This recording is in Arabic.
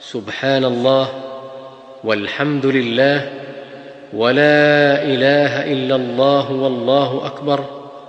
سبحان الله والحمد لله ولا إله إلا الله والله أكبر